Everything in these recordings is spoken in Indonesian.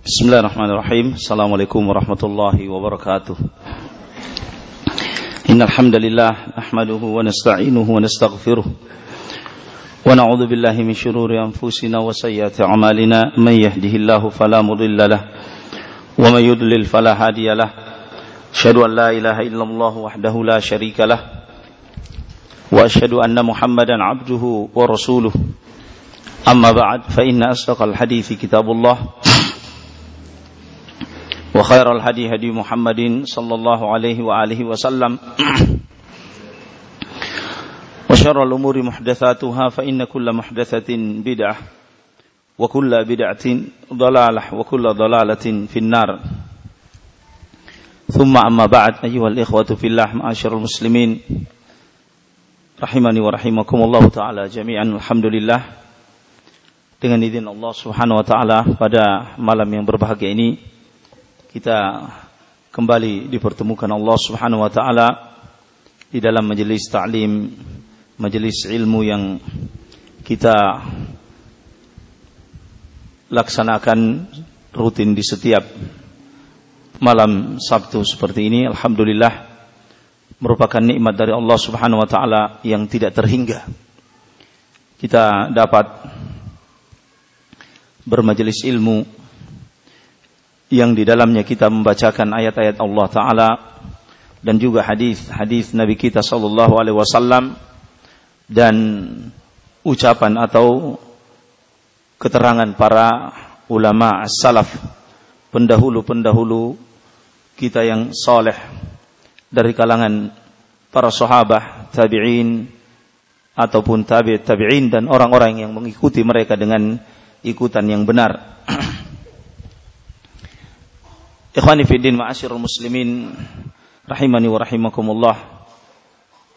Bismillahirrahmanirrahim. Assalamualaikum warahmatullahi wabarakatuh. Innal hamdalillah nahmaduhu wa nasta'inuhu wa nastaghfiruh. Wa na'udzu billahi min shururi anfusina wa sayyiati a'malina man yahdihillahu fala mudilla lahu wa man yudlil fala hadiya lahu. Asyhadu an la ilaha illallah wahdahu la syarika lahu واشهد ان محمدا عبده ورسوله Amma بعد فان اصدق الحديث كتاب الله وخير الهدي هدي محمد صلى الله عليه وآله وسلم وشر الأمور محدثاتها فإن كل محدثة بدعة وكل بدعة ضلالة وكل ضلالة في النار ثم أما بعد أيها الإخوة في الله معاشر المسلمين rahimani wa rahimakumullah taala jami'an alhamdulillah dengan izin Allah Subhanahu wa taala pada malam yang berbahagia ini kita kembali dipertemukan Allah Subhanahu wa taala di dalam majelis ta'lim majelis ilmu yang kita laksanakan rutin di setiap malam Sabtu seperti ini alhamdulillah merupakan nikmat dari Allah Subhanahu wa taala yang tidak terhingga. Kita dapat bermajelis ilmu yang di dalamnya kita membacakan ayat-ayat Allah taala dan juga hadis-hadis Nabi kita sallallahu alaihi wasallam dan ucapan atau keterangan para ulama as-salaf pendahulu-pendahulu kita yang soleh dari kalangan para sahabat, tabi'in ataupun tabi' tabi'in dan orang-orang yang mengikuti mereka dengan ikutan yang benar. Ikhwani fi din ma'asyiral muslimin rahimani wa rahimakumullah.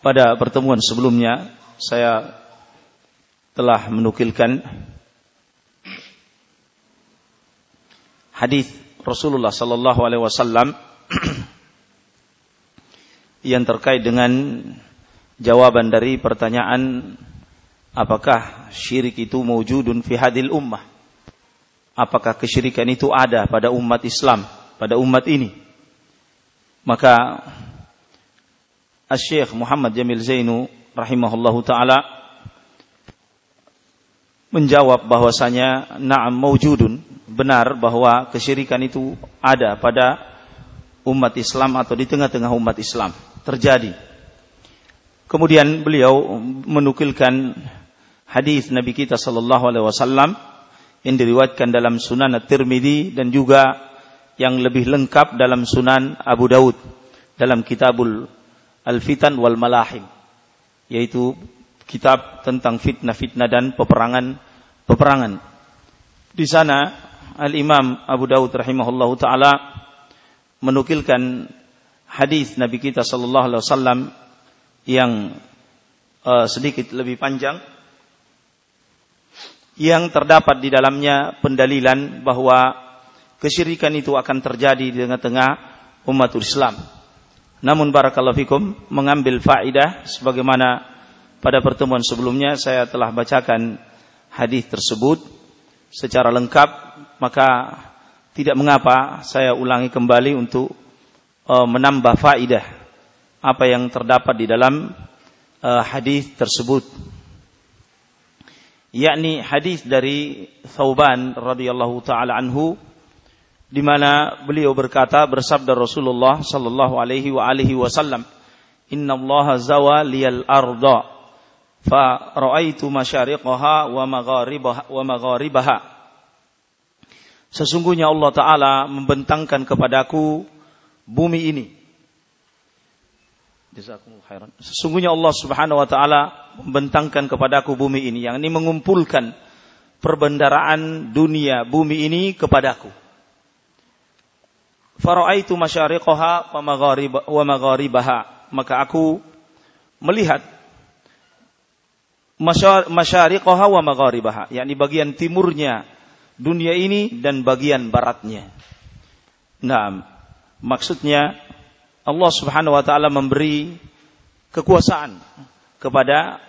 Pada pertemuan sebelumnya saya telah menukilkan hadis Rasulullah sallallahu alaihi wasallam yang terkait dengan jawaban dari pertanyaan apakah syirik itu mewujudun fi hadil ummah? Apakah kesyirikan itu ada pada umat Islam, pada umat ini? Maka Syekh Muhammad Jamil Zainu rahimahullahu taala menjawab bahwasanya na'am mewujudun, benar bahwa kesyirikan itu ada pada umat Islam atau di tengah-tengah umat Islam terjadi. Kemudian beliau menukilkan hadis Nabi kita sallallahu alaihi wasallam yang diriwayatkan dalam Sunan At-Tirmidzi dan juga yang lebih lengkap dalam Sunan Abu Daud dalam Kitabul Al-Fitan wal Malahim yaitu kitab tentang fitnah-fitnah dan peperangan-peperangan. Di sana Al-Imam Abu Daud rahimahullahu taala menukilkan hadis Nabi kita sallallahu alaihi wasallam yang uh, sedikit lebih panjang yang terdapat di dalamnya pendalilan bahwa kesyirikan itu akan terjadi di tengah-tengah umat Islam. Namun barakallahu fikum mengambil faidah sebagaimana pada pertemuan sebelumnya saya telah bacakan hadis tersebut secara lengkap maka tidak mengapa saya ulangi kembali untuk uh, menambah faidah apa yang terdapat di dalam uh, hadis tersebut yakni hadis dari Thauban radhiyallahu taala anhu di mana beliau berkata bersabda Rasulullah sallallahu alaihi wa alihi wasallam Inna Allah zawa liyal arda fa raaitu masyariqaha wa magharibaha wa magharibaha Sesungguhnya Allah taala membentangkan kepadaku bumi ini. Sesungguhnya Allah Subhanahu wa taala membentangkan kepadaku bumi ini yang ini mengumpulkan perbendaraan dunia bumi ini kepadaku. Faraitu masyariqaha wa magharibaha maka aku melihat masyariqaha wa magharibaha yakni bagian timurnya dunia ini dan bagian baratnya. Nah, Maksudnya Allah Subhanahu wa taala memberi kekuasaan kepada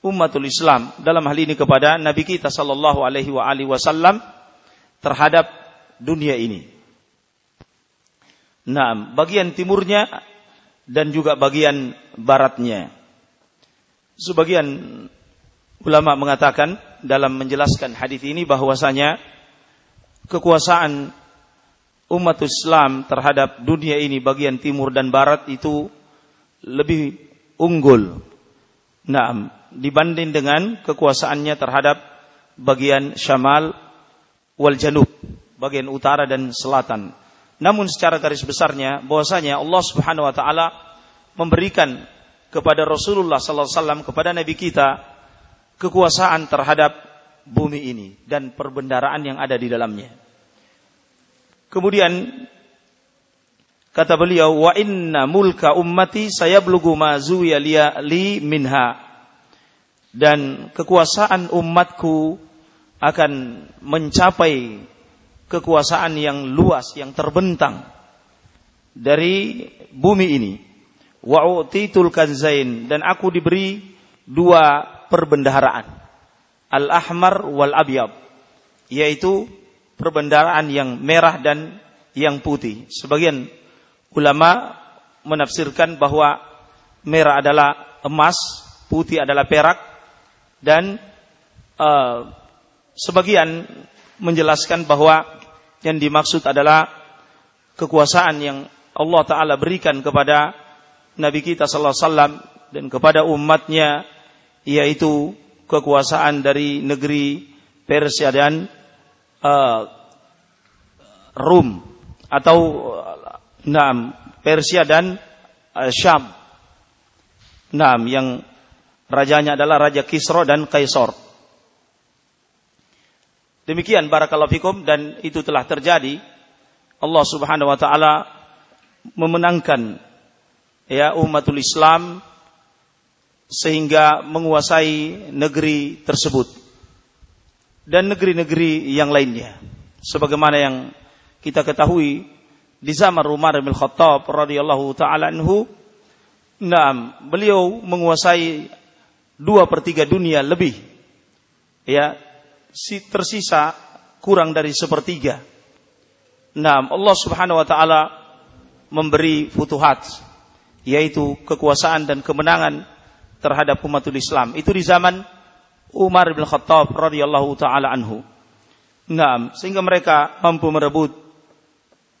umatul Islam dalam hal ini kepada nabi kita sallallahu alaihi wa alihi wasallam terhadap dunia ini. Nah, bagian timurnya dan juga bagian baratnya. Sebagian ulama mengatakan dalam menjelaskan hadis ini bahwasanya kekuasaan umat Islam terhadap dunia ini bagian timur dan barat itu lebih unggul. Nah, dibanding dengan kekuasaannya terhadap bagian Syamal wal Janub, bagian utara dan selatan. Namun secara garis besarnya bahwasanya Allah Subhanahu wa taala memberikan kepada Rasulullah sallallahu alaihi wasallam kepada nabi kita kekuasaan terhadap bumi ini dan perbendaraan yang ada di dalamnya. Kemudian kata beliau wa inna mulka ummati sayablughu ma zuya li minha dan kekuasaan umatku akan mencapai kekuasaan yang luas yang terbentang dari bumi ini. Wa utitul kanzain dan aku diberi dua perbendaharaan. Al-ahmar wal abyad yaitu perbendaharaan yang merah dan yang putih. Sebagian ulama menafsirkan bahwa merah adalah emas putih adalah perak dan uh, sebagian menjelaskan bahwa yang dimaksud adalah kekuasaan yang Allah Ta'ala berikan kepada Nabi kita Sallallahu Alaihi Wasallam dan kepada umatnya yaitu kekuasaan dari negeri Persia dan uh, Rum atau Nam Persia dan uh, Syam. Nam yang Rajanya adalah Raja Kisro dan Kaisor. Demikian barakallahu fikum dan itu telah terjadi. Allah Subhanahu wa taala memenangkan ya umatul Islam sehingga menguasai negeri tersebut dan negeri-negeri yang lainnya. Sebagaimana yang kita ketahui di zaman Umar bin Khattab radhiyallahu taala anhu, nah, beliau menguasai dua per tiga dunia lebih. Ya, tersisa kurang dari sepertiga. Nah, Allah Subhanahu wa taala memberi futuhat yaitu kekuasaan dan kemenangan terhadap umatul Islam. Itu di zaman Umar bin Khattab radhiyallahu taala anhu. Nah, sehingga mereka mampu merebut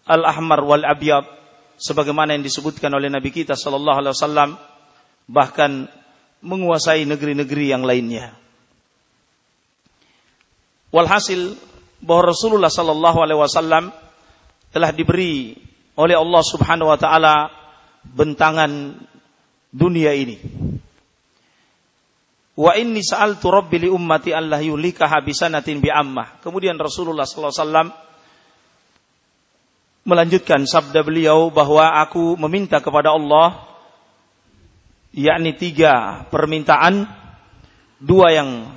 al-ahmar wal abyad sebagaimana yang disebutkan oleh Nabi kita sallallahu alaihi wasallam bahkan menguasai negeri-negeri yang lainnya. Walhasil bahwa Rasulullah sallallahu alaihi wasallam telah diberi oleh Allah Subhanahu wa taala bentangan dunia ini. Wa inni sa'altu rabbi li ummati Allah yulika habisanatin bi ammah. Kemudian Rasulullah sallallahu alaihi wasallam melanjutkan sabda beliau bahwa aku meminta kepada Allah yakni tiga permintaan, dua yang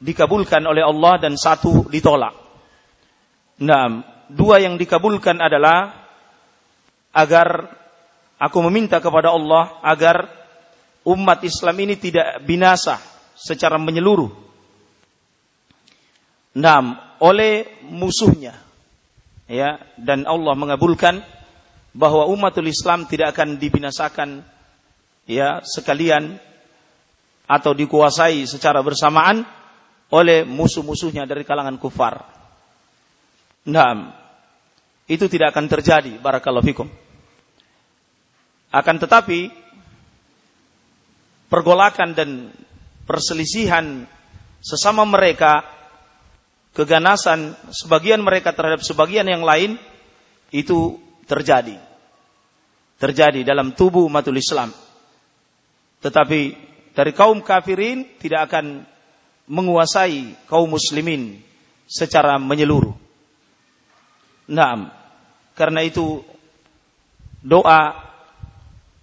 dikabulkan oleh Allah dan satu ditolak. Nah, dua yang dikabulkan adalah agar aku meminta kepada Allah agar umat Islam ini tidak binasa secara menyeluruh. Nah, oleh musuhnya. Ya, dan Allah mengabulkan bahwa umatul Islam tidak akan dibinasakan ya sekalian atau dikuasai secara bersamaan oleh musuh-musuhnya dari kalangan kufar. Nah, itu tidak akan terjadi barakallahu fikum. Akan tetapi pergolakan dan perselisihan sesama mereka keganasan sebagian mereka terhadap sebagian yang lain itu terjadi. Terjadi dalam tubuh umatul Islam. Tetapi dari kaum kafirin tidak akan menguasai kaum muslimin secara menyeluruh. Nah, karena itu doa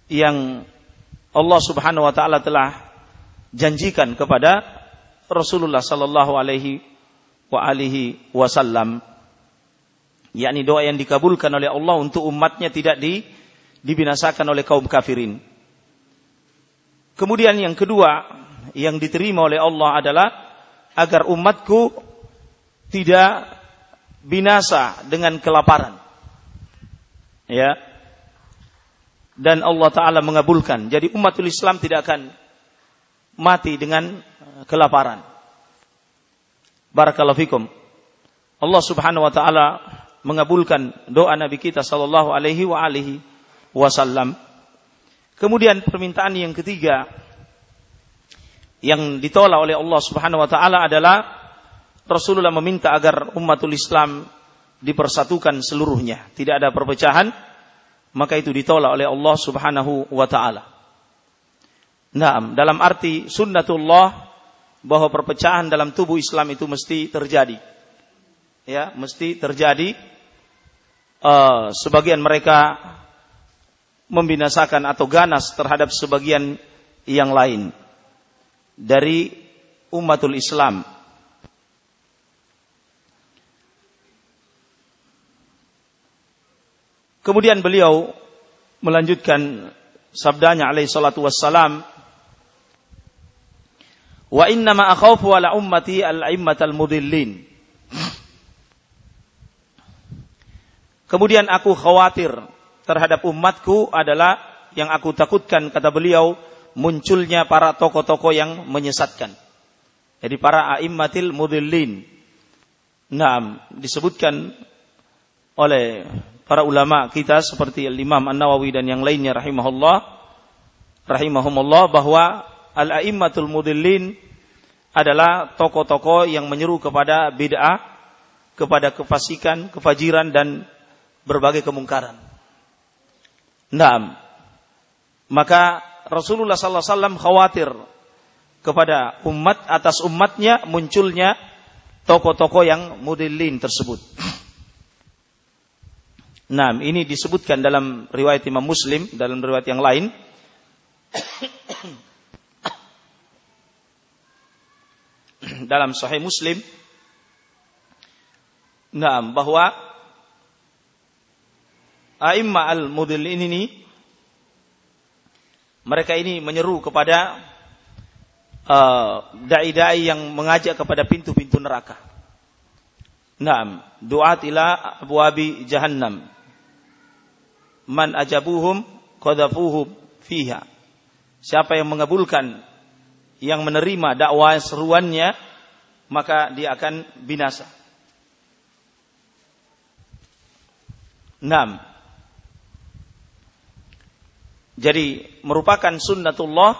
yang Allah Subhanahu wa taala telah janjikan kepada Rasulullah sallallahu alaihi wa alihi wasallam yakni doa yang dikabulkan oleh Allah untuk umatnya tidak di, dibinasakan oleh kaum kafirin. Kemudian yang kedua yang diterima oleh Allah adalah agar umatku tidak binasa dengan kelaparan. Ya. Dan Allah taala mengabulkan. Jadi umatul Islam tidak akan mati dengan kelaparan. Barakallahu fikum. Allah Subhanahu wa taala mengabulkan doa Nabi kita sallallahu alaihi wa alihi wasallam. Kemudian permintaan yang ketiga yang ditolak oleh Allah Subhanahu wa taala adalah Rasulullah meminta agar umatul Islam dipersatukan seluruhnya, tidak ada perpecahan, maka itu ditolak oleh Allah Subhanahu wa taala. Nah, dalam arti sunnatullah bahwa perpecahan dalam tubuh Islam itu mesti terjadi. Ya, mesti terjadi. Uh, sebagian mereka membinasakan atau ganas terhadap sebagian yang lain dari umatul Islam. Kemudian beliau melanjutkan sabdanya alaihi salatu wassalam Wa inna ma akhawfu ala ummati al-a'immatal mudillin. Kemudian aku khawatir terhadap umatku adalah yang aku takutkan kata beliau munculnya para tokoh-tokoh yang menyesatkan. Jadi para a'immatil mudillin. Nah, disebutkan oleh para ulama kita seperti Imam An-Nawawi dan yang lainnya rahimahullah rahimahumullah bahwa al-a'immatul mudillin adalah tokoh-tokoh yang menyeru kepada bid'ah, kepada kefasikan, kefajiran dan berbagai kemungkaran. Nah, maka Rasulullah sallallahu alaihi wasallam khawatir kepada umat atas umatnya munculnya tokoh-tokoh yang mudillin tersebut. Nah, ini disebutkan dalam riwayat Imam Muslim, dalam riwayat yang lain. dalam Sahih Muslim nah bahwa aimma al-mudillin ini mereka ini menyeru kepada uh, dai-dai yang mengajak kepada pintu-pintu neraka. Naam, du'at ila abwabi jahannam. Man ajabuhum qadhafuhum fiha. Siapa yang mengabulkan yang menerima dakwah seruannya maka dia akan binasa. Enam. Jadi merupakan sunnatullah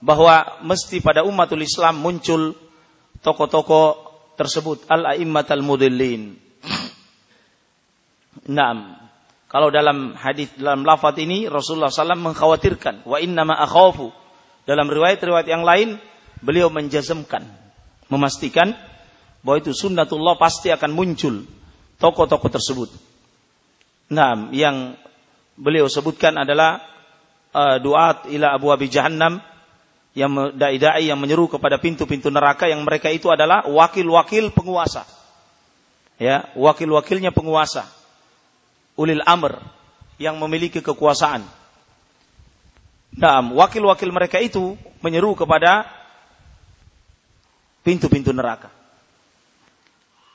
bahwa mesti pada umatul Islam muncul tokoh-tokoh tersebut al-a'immatal mudillin. Enam. Kalau dalam hadis dalam lafaz ini Rasulullah SAW mengkhawatirkan wa inna ma akhafu dalam riwayat-riwayat yang lain, beliau menjazmkan, memastikan bahwa itu sunnatullah pasti akan muncul tokoh-tokoh tersebut. Nah, yang beliau sebutkan adalah uh, duat ila abu abi jahannam yang dai-dai yang menyeru kepada pintu-pintu neraka yang mereka itu adalah wakil-wakil penguasa. Ya, wakil-wakilnya penguasa. Ulil amr yang memiliki kekuasaan. Nah, wakil-wakil mereka itu menyeru kepada pintu-pintu neraka.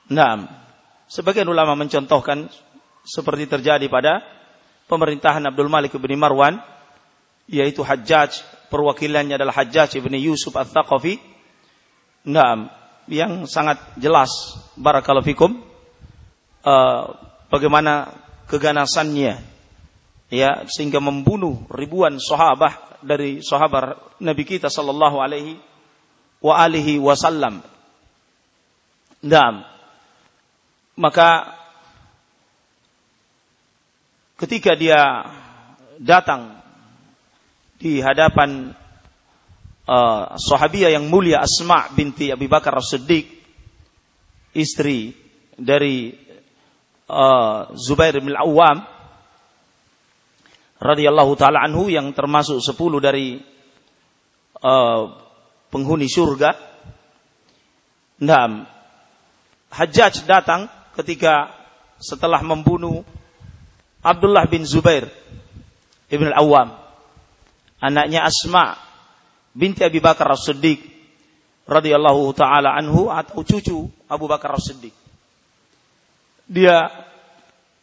Nah, sebagian ulama mencontohkan seperti terjadi pada pemerintahan Abdul Malik bin Marwan, yaitu Hajjaj, perwakilannya adalah Hajjaj bin Yusuf Al-Thaqafi. Nah, yang sangat jelas barakallahu fikum uh, bagaimana keganasannya ya sehingga membunuh ribuan sahabat dari sahabat Nabi kita sallallahu alaihi wa alihi wasallam. Nah, maka ketika dia datang di hadapan uh, sahabiah yang mulia Asma binti Abi Bakar As-Siddiq istri dari uh, Zubair bin Al-Awwam radhiyallahu taala anhu yang termasuk sepuluh dari uh, penghuni surga. Nah, Hajjaj datang ketika setelah membunuh Abdullah bin Zubair ibn al-Awwam, anaknya Asma binti Abi Bakar As-Siddiq radhiyallahu taala anhu atau cucu Abu Bakar As-Siddiq. dia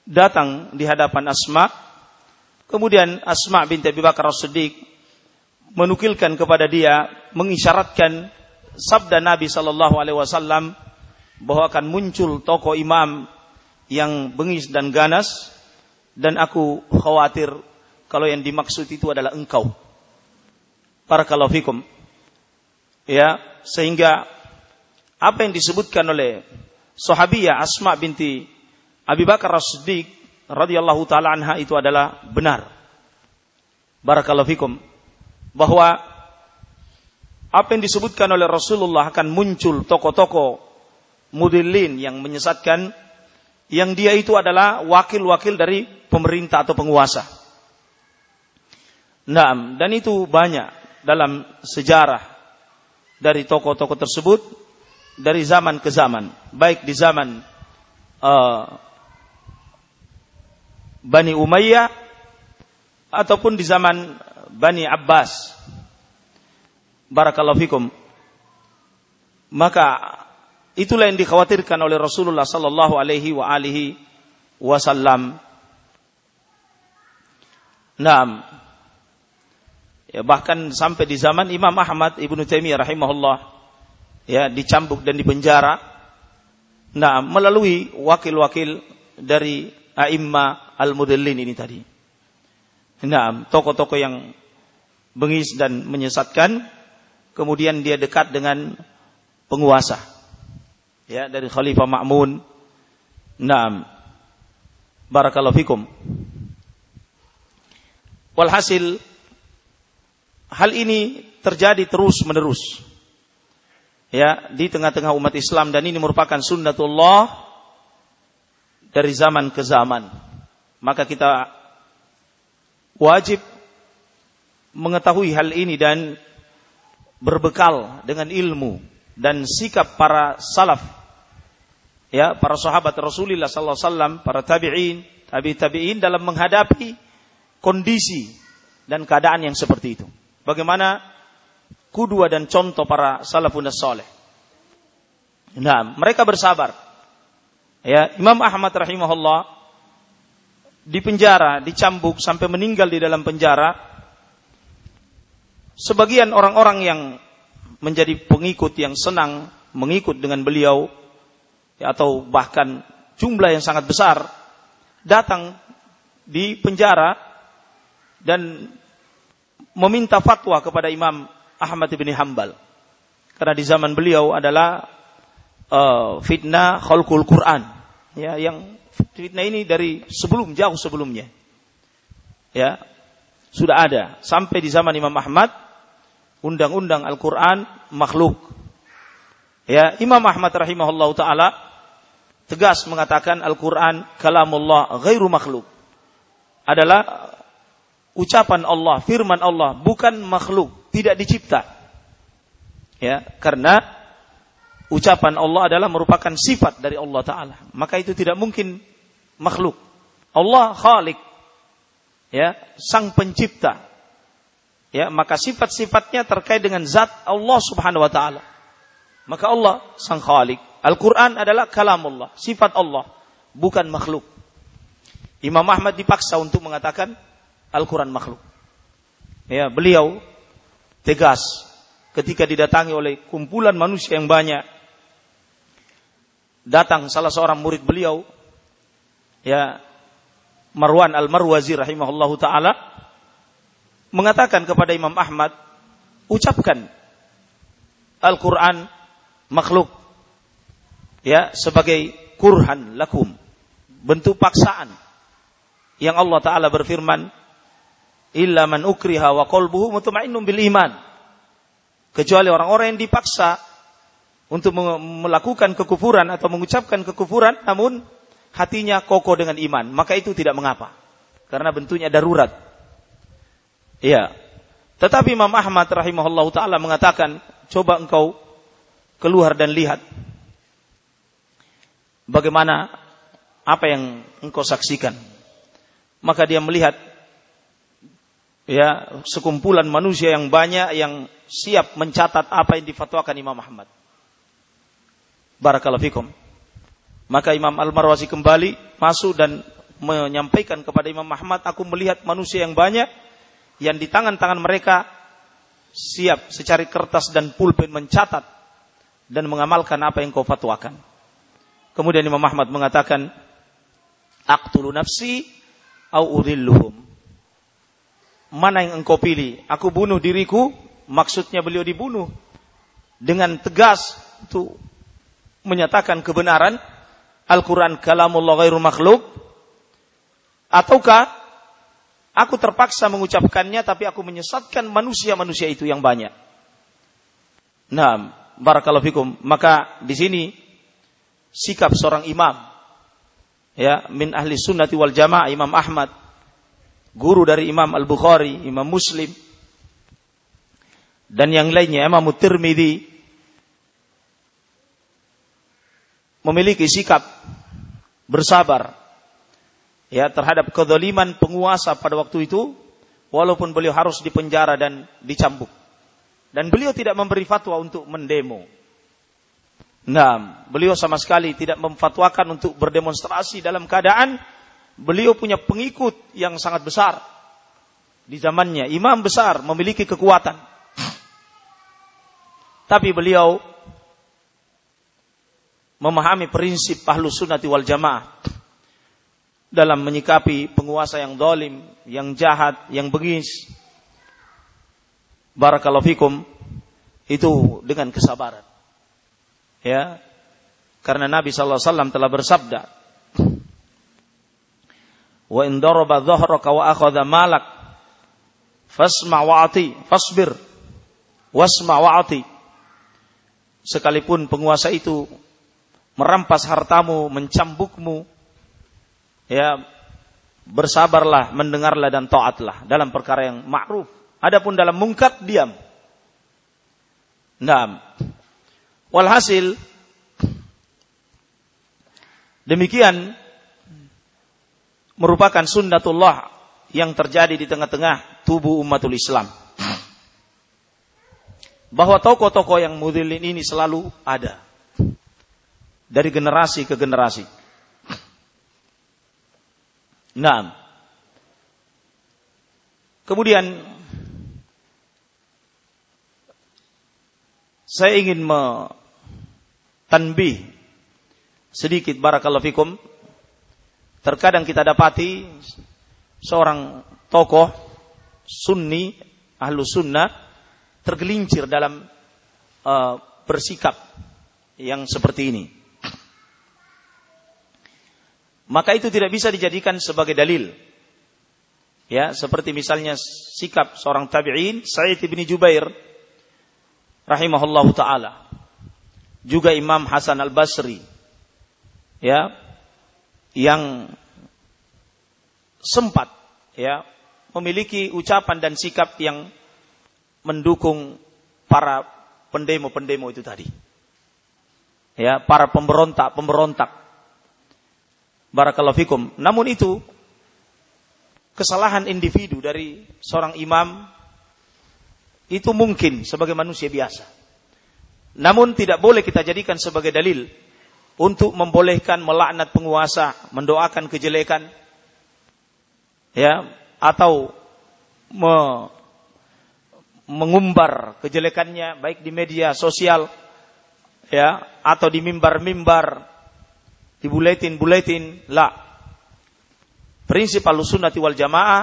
datang di hadapan Asma. Kemudian Asma binti Abi Bakar As-Siddiq menukilkan kepada dia mengisyaratkan sabda Nabi sallallahu alaihi wasallam bahwa akan muncul tokoh imam yang bengis dan ganas dan aku khawatir kalau yang dimaksud itu adalah engkau. Barakallahu fikum. Ya, sehingga apa yang disebutkan oleh sahabiyah Asma binti Abi Bakar As-Siddiq radhiyallahu taala anha itu adalah benar. Barakallahu fikum bahwa apa yang disebutkan oleh Rasulullah akan muncul tokoh-tokoh mudillin yang menyesatkan yang dia itu adalah wakil-wakil dari pemerintah atau penguasa. Nah, dan itu banyak dalam sejarah dari tokoh-tokoh tersebut dari zaman ke zaman, baik di zaman uh, Bani Umayyah ataupun di zaman Bani Abbas. Barakallahu fikum. Maka itulah yang dikhawatirkan oleh Rasulullah sallallahu alaihi wa alihi wasallam. Naam. Ya, bahkan sampai di zaman Imam Ahmad Ibnu Taimiyah rahimahullah ya dicambuk dan dipenjara. Nah, melalui wakil-wakil dari aimma al-mudallin ini tadi. Nah, tokoh-tokoh yang bengis dan menyesatkan, kemudian dia dekat dengan penguasa. Ya, dari Khalifah Ma'mun. Naam. Barakallahu fikum. Walhasil hal ini terjadi terus menerus. Ya, di tengah-tengah umat Islam dan ini merupakan sunnatullah dari zaman ke zaman. Maka kita wajib mengetahui hal ini dan berbekal dengan ilmu dan sikap para salaf ya para sahabat Rasulullah sallallahu alaihi wasallam para tabi'in tabi tabi'in dalam menghadapi kondisi dan keadaan yang seperti itu bagaimana kudua dan contoh para salafun saleh nah mereka bersabar Ya, Imam Ahmad rahimahullah di penjara, dicambuk sampai meninggal di dalam penjara. Sebagian orang-orang yang menjadi pengikut yang senang mengikut dengan beliau ya, atau bahkan jumlah yang sangat besar datang di penjara dan meminta fatwa kepada Imam Ahmad bin Hambal. Karena di zaman beliau adalah uh, fitnah khalqul Quran. Ya, yang fitnah ini dari sebelum jauh sebelumnya. Ya, sudah ada sampai di zaman Imam Ahmad undang-undang Al-Qur'an makhluk. Ya, Imam Ahmad rahimahullah taala tegas mengatakan Al-Qur'an kalamullah ghairu makhluk. Adalah ucapan Allah, firman Allah, bukan makhluk, tidak dicipta. Ya, karena ucapan Allah adalah merupakan sifat dari Allah Ta'ala. Maka itu tidak mungkin makhluk. Allah khalik. Ya, sang pencipta. Ya, maka sifat-sifatnya terkait dengan zat Allah Subhanahu wa taala. Maka Allah sang khalik. Al-Qur'an adalah kalamullah, sifat Allah, bukan makhluk. Imam Ahmad dipaksa untuk mengatakan Al-Quran makhluk. Ya, beliau tegas ketika didatangi oleh kumpulan manusia yang banyak datang salah seorang murid beliau ya Marwan Al-Marwazi rahimahullahu taala mengatakan kepada Imam Ahmad ucapkan Al-Qur'an makhluk ya sebagai kurhan lakum bentuk paksaan yang Allah taala berfirman illa man ukriha wa qalbuhu mutmainnun bil iman kecuali orang-orang yang dipaksa untuk melakukan kekufuran atau mengucapkan kekufuran namun hatinya kokoh dengan iman, maka itu tidak mengapa. Karena bentuknya darurat. Iya. Tetapi Imam Ahmad rahimahullah taala mengatakan, coba engkau keluar dan lihat bagaimana apa yang engkau saksikan. Maka dia melihat ya sekumpulan manusia yang banyak yang siap mencatat apa yang difatwakan Imam Ahmad. Barakallahu fikum. Maka Imam Al-Marwazi kembali masuk dan menyampaikan kepada Imam Ahmad, aku melihat manusia yang banyak yang di tangan-tangan mereka siap secari kertas dan pulpen mencatat dan mengamalkan apa yang kau fatwakan. Kemudian Imam Ahmad mengatakan, Aqtulu nafsi au udhilluhum. Mana yang engkau pilih? Aku bunuh diriku, maksudnya beliau dibunuh dengan tegas itu menyatakan kebenaran Al-Quran kalamullah ghairu makhluk? Ataukah aku terpaksa mengucapkannya tapi aku menyesatkan manusia-manusia itu yang banyak? Nah, barakallahu fikum. Maka di sini sikap seorang imam. Ya min ahli sunnati wal jamaah Imam Ahmad. Guru dari Imam Al-Bukhari, Imam Muslim. Dan yang lainnya Imam Tirmidzi memiliki sikap bersabar ya terhadap kedoliman penguasa pada waktu itu walaupun beliau harus dipenjara dan dicambuk. Dan beliau tidak memberi fatwa untuk mendemo nah beliau sama sekali tidak memfatwakan untuk berdemonstrasi dalam keadaan beliau punya pengikut yang sangat besar di zamannya imam besar memiliki kekuatan tapi beliau memahami prinsip ahlu sunnati wal jamaah dalam menyikapi penguasa yang dolim, yang jahat, yang bengis. Barakallahu itu dengan kesabaran. Ya. Karena Nabi sallallahu alaihi wasallam telah bersabda, "Wa in daraba dhahraka wa akhadha malak fasma' wa'ati, fasbir wasma' wa'ati." Sekalipun penguasa itu merampas hartamu, mencambukmu, ya bersabarlah, mendengarlah dan taatlah dalam perkara yang ma'ruf. Adapun dalam mungkar diam. Nah, walhasil demikian merupakan sunnatullah yang terjadi di tengah-tengah tubuh umatul Islam. Bahwa tokoh-tokoh yang mudilin ini selalu ada dari generasi ke generasi. Nah, kemudian saya ingin tanbih sedikit barakallahu fikum. Terkadang kita dapati seorang tokoh sunni, ahlu sunnah, tergelincir dalam uh, bersikap yang seperti ini maka itu tidak bisa dijadikan sebagai dalil. Ya, seperti misalnya sikap seorang tabi'in Sa'id bin Jubair rahimahullahu taala. Juga Imam Hasan Al-Basri. Ya, yang sempat ya memiliki ucapan dan sikap yang mendukung para pendemo-pendemo itu tadi. Ya, para pemberontak-pemberontak Barakallahu fikum. Namun itu kesalahan individu dari seorang imam itu mungkin sebagai manusia biasa. Namun tidak boleh kita jadikan sebagai dalil untuk membolehkan melaknat penguasa, mendoakan kejelekan, ya, atau me, mengumbar kejelekannya baik di media sosial, ya, atau di mimbar-mimbar di buletin-buletin, la. Prinsip al-sunnati wal jamaah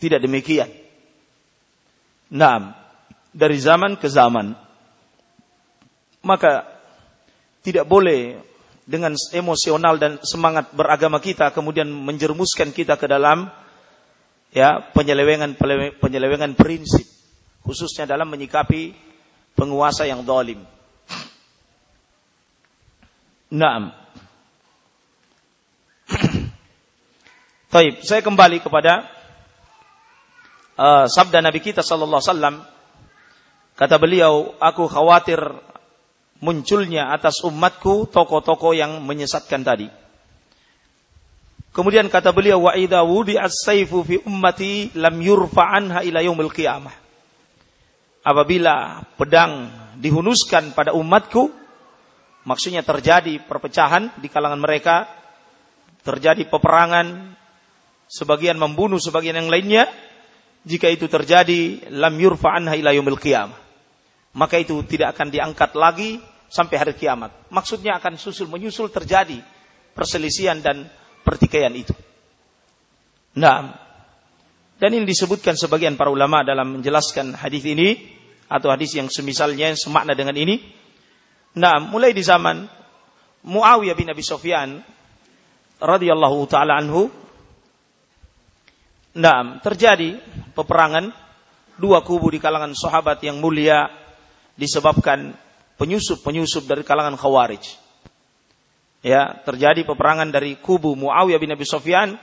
tidak demikian. Nah, dari zaman ke zaman. Maka tidak boleh dengan emosional dan semangat beragama kita kemudian menjermuskan kita ke dalam ya penyelewengan penyelewengan prinsip khususnya dalam menyikapi penguasa yang dolim. Naam. Taib, saya kembali kepada uh, sabda Nabi kita sallallahu alaihi wasallam. Kata beliau, aku khawatir munculnya atas umatku toko-toko yang menyesatkan tadi. Kemudian kata beliau, wa idza as saifu fi ummati lam yurfa anha ila yaumil qiyamah. Apabila pedang dihunuskan pada umatku, Maksudnya terjadi perpecahan di kalangan mereka, terjadi peperangan, sebagian membunuh sebagian yang lainnya. Jika itu terjadi, lam yurfa anha ila yaumil qiyamah. Maka itu tidak akan diangkat lagi sampai hari kiamat. Maksudnya akan susul menyusul terjadi perselisihan dan pertikaian itu. Nah, dan ini disebutkan sebagian para ulama dalam menjelaskan hadis ini atau hadis yang semisalnya yang semakna dengan ini. Nah, mulai di zaman Muawiyah bin Abi Sufyan radhiyallahu taala anhu Nah, terjadi peperangan dua kubu di kalangan sahabat yang mulia disebabkan penyusup-penyusup dari kalangan Khawarij. Ya, terjadi peperangan dari kubu Muawiyah bin Abi Sufyan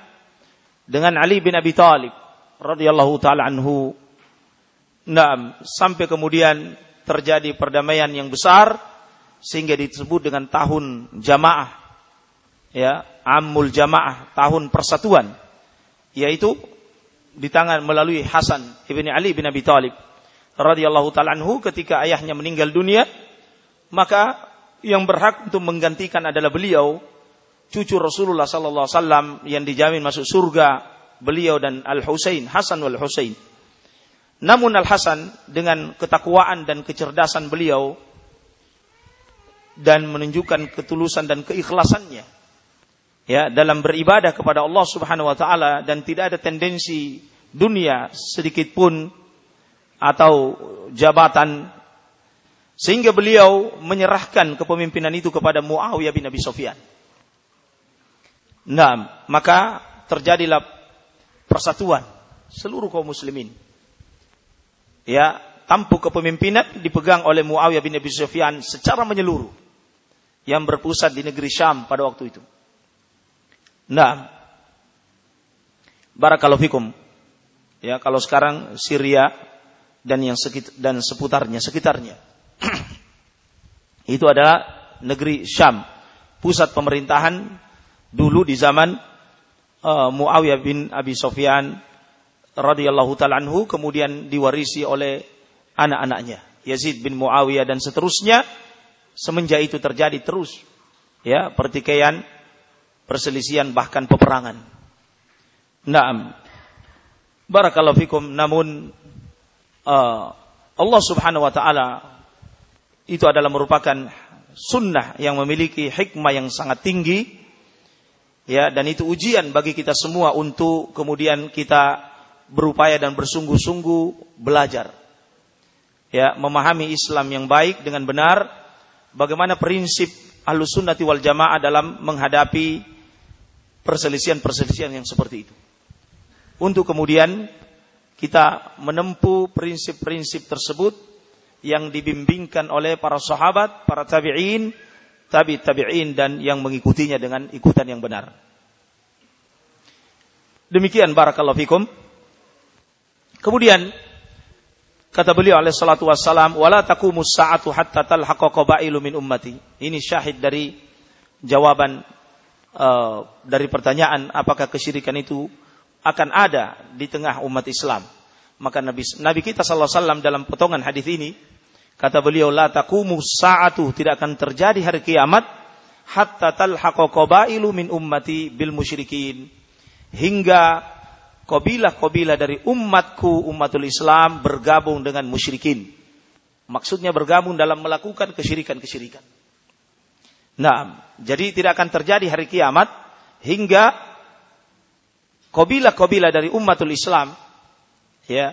dengan Ali bin Abi Thalib radhiyallahu taala anhu. Nah, sampai kemudian terjadi perdamaian yang besar sehingga disebut dengan tahun jamaah. Ya, Amul Jamaah, tahun persatuan. Yaitu di tangan melalui Hasan ibni Ali bin Abi Thalib radhiyallahu taala anhu ketika ayahnya meninggal dunia maka yang berhak untuk menggantikan adalah beliau cucu Rasulullah sallallahu alaihi wasallam yang dijamin masuk surga beliau dan Al Husain Hasan wal Husain. Namun Al Hasan dengan ketakwaan dan kecerdasan beliau dan menunjukkan ketulusan dan keikhlasannya ya dalam beribadah kepada Allah Subhanahu wa taala dan tidak ada tendensi dunia sedikit pun atau jabatan sehingga beliau menyerahkan kepemimpinan itu kepada Muawiyah bin Abi Sufyan. Nah, maka terjadilah persatuan seluruh kaum muslimin. Ya, tampuk kepemimpinan dipegang oleh Muawiyah bin Abi Sufyan secara menyeluruh yang berpusat di negeri Syam pada waktu itu. Nah, barakallahu. Ya, kalau sekarang Syria dan yang sekit dan seputarnya, sekitarnya. Itu adalah negeri Syam, pusat pemerintahan dulu di zaman uh, Muawiyah bin Abi Sufyan radhiyallahu taala anhu kemudian diwarisi oleh anak-anaknya Yazid bin Muawiyah dan seterusnya semenjak itu terjadi terus ya pertikaian perselisihan bahkan peperangan. Naam. Barakallahu fikum namun uh, Allah Subhanahu wa taala itu adalah merupakan sunnah yang memiliki hikmah yang sangat tinggi ya dan itu ujian bagi kita semua untuk kemudian kita berupaya dan bersungguh-sungguh belajar ya memahami Islam yang baik dengan benar bagaimana prinsip Ahlus Sunnati wal Jamaah dalam menghadapi perselisihan-perselisihan yang seperti itu. Untuk kemudian kita menempuh prinsip-prinsip tersebut yang dibimbingkan oleh para sahabat, para tabi'in, tabi tabi'in dan yang mengikutinya dengan ikutan yang benar. Demikian barakallahu fikum. Kemudian kata beliau alaihi salatu wassalam, "Wala taqumus sa'atu hatta talhaqa qabailu min ummati." Ini syahid dari jawaban uh, dari pertanyaan apakah kesyirikan itu akan ada di tengah umat Islam. Maka Nabi, Nabi kita sallallahu alaihi wasallam dalam potongan hadis ini kata beliau la taqumu sa'atu tidak akan terjadi hari kiamat hatta talhaqa qabailu min ummati bil musyrikin hingga kabilah-kabilah dari umatku umatul Islam bergabung dengan musyrikin. Maksudnya bergabung dalam melakukan kesyirikan-kesyirikan. Nah, jadi tidak akan terjadi hari kiamat hingga kabilah-kabilah dari umatul Islam ya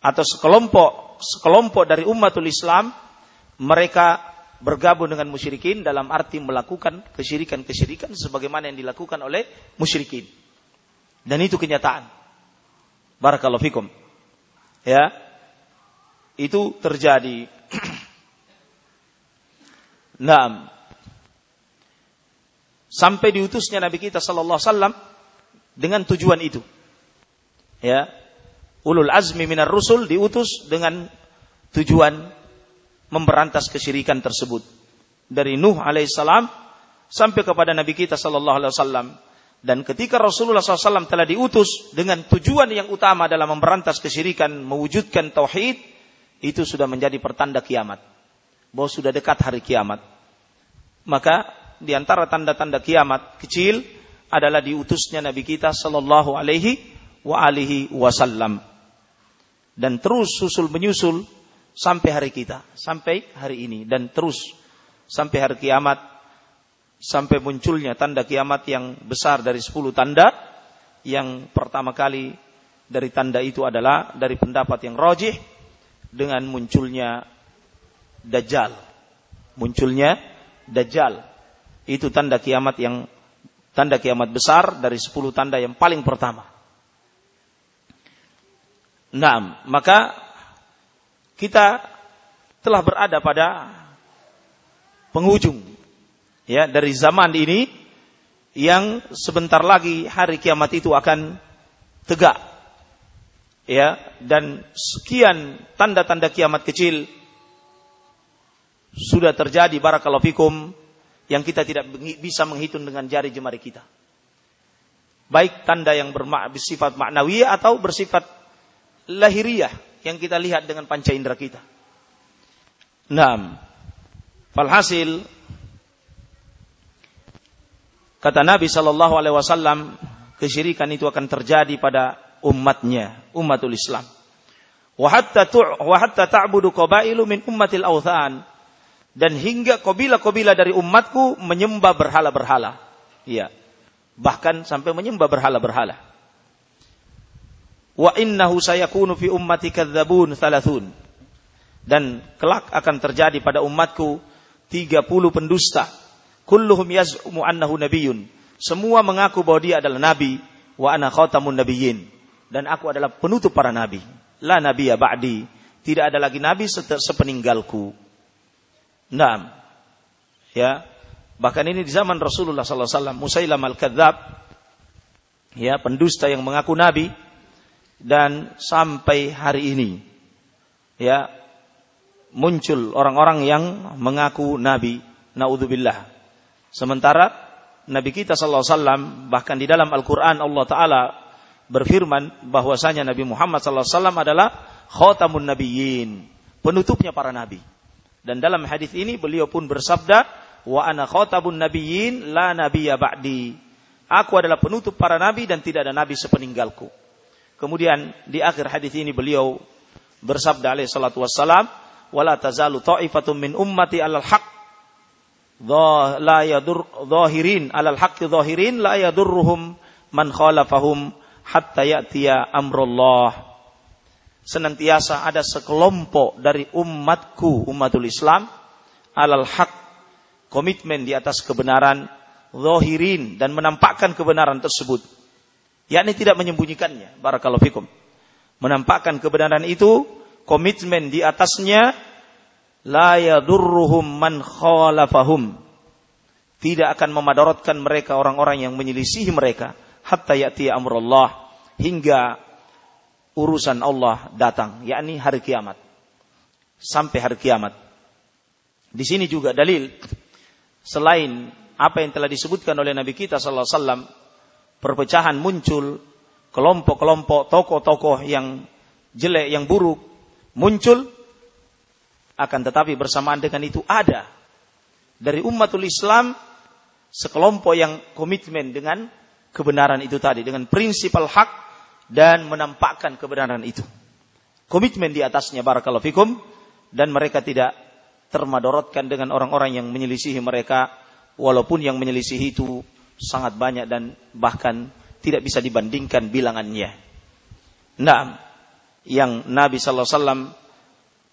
atau sekelompok sekelompok dari umatul Islam mereka bergabung dengan musyrikin dalam arti melakukan kesyirikan-kesyirikan sebagaimana yang dilakukan oleh musyrikin. Dan itu kenyataan. Barakallahu fikum. Ya. Itu terjadi. nah, sampai diutusnya Nabi kita sallallahu alaihi wasallam dengan tujuan itu. Ya. Ulul azmi minar rusul diutus dengan tujuan memberantas kesyirikan tersebut. Dari Nuh alaihissalam sampai kepada Nabi kita sallallahu alaihi wasallam. Dan ketika Rasulullah SAW telah diutus dengan tujuan yang utama dalam memberantas kesyirikan, mewujudkan tauhid, itu sudah menjadi pertanda kiamat. Bahwa sudah dekat hari kiamat. Maka di antara tanda-tanda kiamat kecil adalah diutusnya Nabi kita sallallahu alaihi wa alihi wasallam. Dan terus susul menyusul sampai hari kita, sampai hari ini dan terus sampai hari kiamat sampai munculnya tanda kiamat yang besar dari 10 tanda. Yang pertama kali dari tanda itu adalah dari pendapat yang rojih dengan munculnya dajjal. Munculnya dajjal. Itu tanda kiamat yang tanda kiamat besar dari 10 tanda yang paling pertama Nah, maka kita telah berada pada penghujung ya dari zaman ini yang sebentar lagi hari kiamat itu akan tegak ya dan sekian tanda-tanda kiamat kecil sudah terjadi barakallahu fikum yang kita tidak bisa menghitung dengan jari jemari kita. Baik tanda yang bersifat maknawi atau bersifat lahiriah yang kita lihat dengan panca indera kita. Naam. Falhasil kata Nabi sallallahu alaihi wasallam kesyirikan itu akan terjadi pada umatnya, umatul Islam. Wa hatta wa hatta ta'budu qabailu min ummatil authan dan hingga kabilah-kabilah dari umatku menyembah berhala-berhala. Iya. Bahkan sampai menyembah berhala-berhala. Wa innahu sayakunu fi ummati kadzabun thalathun. Dan kelak akan terjadi pada umatku 30 pendusta. Kulluhum yaz'umu annahu nabiyyun. Semua mengaku bahwa dia adalah nabi wa ana khatamun nabiyyin. Dan aku adalah penutup para nabi. La nabiyya ba'di. Tidak ada lagi nabi sepeninggalku. Naam. Ya. Bahkan ini di zaman Rasulullah sallallahu alaihi wasallam Musailam al-Kadzab ya, pendusta yang mengaku nabi dan sampai hari ini ya muncul orang-orang yang mengaku nabi naudzubillah. Sementara nabi kita sallallahu alaihi wasallam bahkan di dalam Al-Qur'an Allah taala berfirman bahwasanya Nabi Muhammad sallallahu alaihi wasallam adalah khatamun nabiyyin penutupnya para nabi. Dan dalam hadis ini beliau pun bersabda wa ana khatabun nabiyyin la nabiyya ba'di. Aku adalah penutup para nabi dan tidak ada nabi sepeninggalku Kemudian di akhir hadis ini beliau bersabda alaihi salatu wassalam, "Wala tazalu ta'ifatun min ummati 'alal haqq la yadur zahirin 'alal haqqi zahirin la yadurruhum man khalafahum hatta ya'tiya amrullah." Senantiasa ada sekelompok dari umatku, umatul Islam, alal haq, komitmen di atas kebenaran, zahirin dan menampakkan kebenaran tersebut yakni tidak menyembunyikannya. Barakallahu fikum. Menampakkan kebenaran itu, komitmen di atasnya la yadurruhum man khalafahum. Tidak akan memadaratkan mereka orang-orang yang menyelisihi mereka hatta ya'ti amrullah hingga urusan Allah datang, yakni hari kiamat. Sampai hari kiamat. Di sini juga dalil selain apa yang telah disebutkan oleh Nabi kita sallallahu alaihi wasallam perpecahan muncul, kelompok-kelompok tokoh-tokoh yang jelek, yang buruk muncul, akan tetapi bersamaan dengan itu ada dari umatul Islam sekelompok yang komitmen dengan kebenaran itu tadi, dengan prinsip al-haq dan menampakkan kebenaran itu. Komitmen di atasnya barakallahu fikum dan mereka tidak termadorotkan dengan orang-orang yang menyelisihi mereka walaupun yang menyelisihi itu sangat banyak dan bahkan tidak bisa dibandingkan bilangannya. Nah, yang Nabi sallallahu alaihi wasallam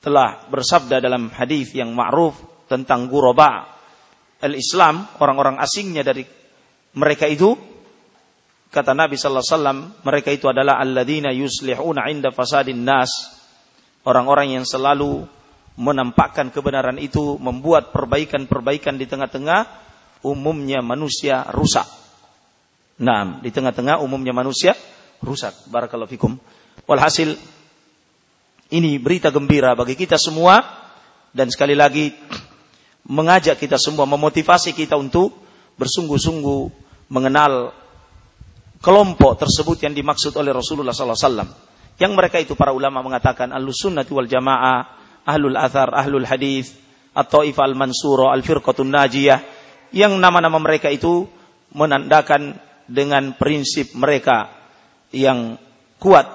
telah bersabda dalam hadis yang ma'ruf tentang guraba al-Islam, orang-orang asingnya dari mereka itu kata Nabi sallallahu alaihi wasallam, mereka itu adalah alladzina yuslihuna 'inda fasadin nas. Orang-orang yang selalu menampakkan kebenaran itu, membuat perbaikan-perbaikan di tengah-tengah umumnya manusia rusak. Nah, di tengah-tengah umumnya manusia rusak. Barakallahu fikum. Walhasil ini berita gembira bagi kita semua dan sekali lagi mengajak kita semua, memotivasi kita untuk bersungguh-sungguh mengenal kelompok tersebut yang dimaksud oleh Rasulullah SAW. Yang mereka itu para ulama mengatakan ahlus sunnah wal jamaah, ahlul athar, ahlul hadis, atau ifal mansuro, al firqatun najiyah, yang nama-nama mereka itu menandakan dengan prinsip mereka yang kuat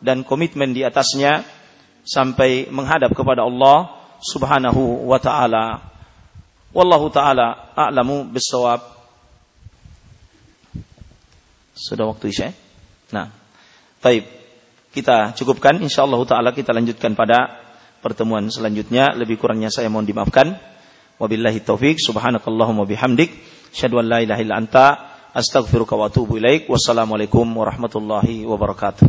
dan komitmen di atasnya sampai menghadap kepada Allah Subhanahu wa taala. Wallahu taala a'lamu bissawab. Sudah waktu Isya? Nah. Baik. Kita cukupkan insyaallah taala kita lanjutkan pada pertemuan selanjutnya. Lebih kurangnya saya mohon dimaafkan. Wabillahi taufik. Subhanakallahumma bihamdik. Asyhadu an la ilaha illa anta astaghfiruka wa atubu ilaik. Wassalamualaikum warahmatullahi wabarakatuh.